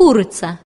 курица.